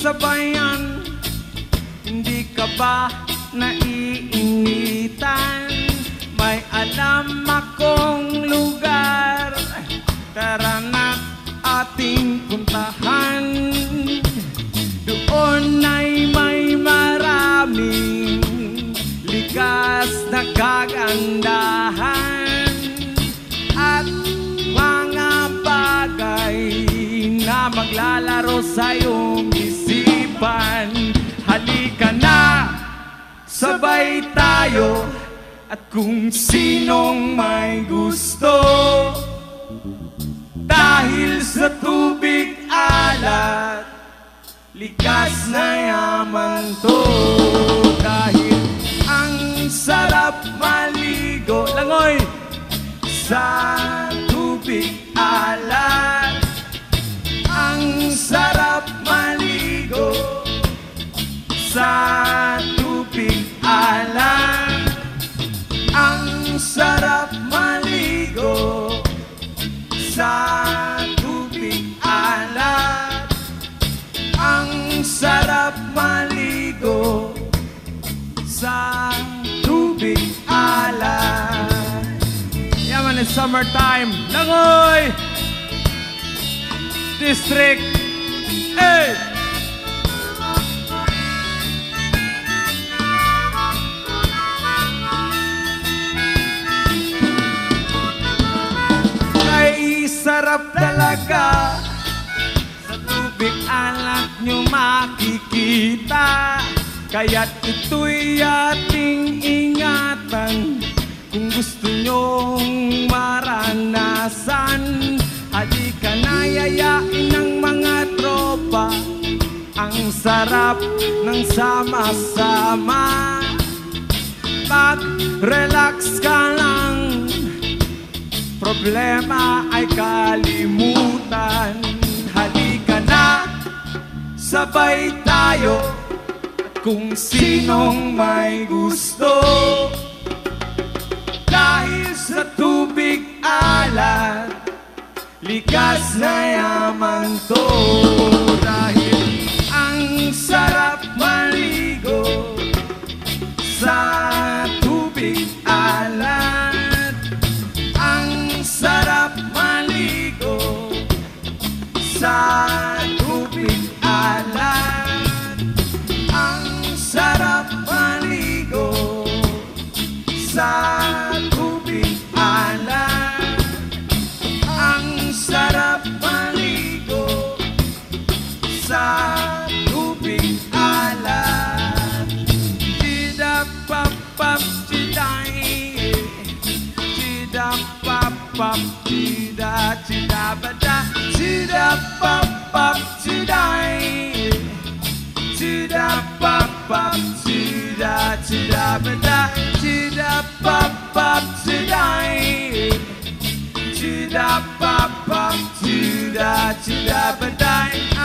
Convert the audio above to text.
sabayan Hindi ka ba naiinitan? May alam akong kagandahan At mga bagay na maglalaro sa iyong isipan. Halika na, sabay tayo. At kung sinong may gusto Dahil sa tubig alat Likas na yaman to. Dahil ang sarap maligo Langoy! Sa tubig alat Ang sarap maligo. Sa tubig alat Ang sarap maligo. Sa tubig alat Ang sarap maligo. Sa summertime. Langoy! District 8! Ay sarap talaga Sa tubig alat nyo makikita Kaya't ito'y ating ingatan Ang sarap ng sama-sama. Mag-relax ka lang Problema ay kalimutan. Halika na, sabay tayo. At kung sinong may gusto Dahil sa tubig alat Likas na yaman to da ti da ba da ti da ba ba ti da da ba ba ti da ti da ba da ti da ba ba ti da da ba ba ti da ti da ba da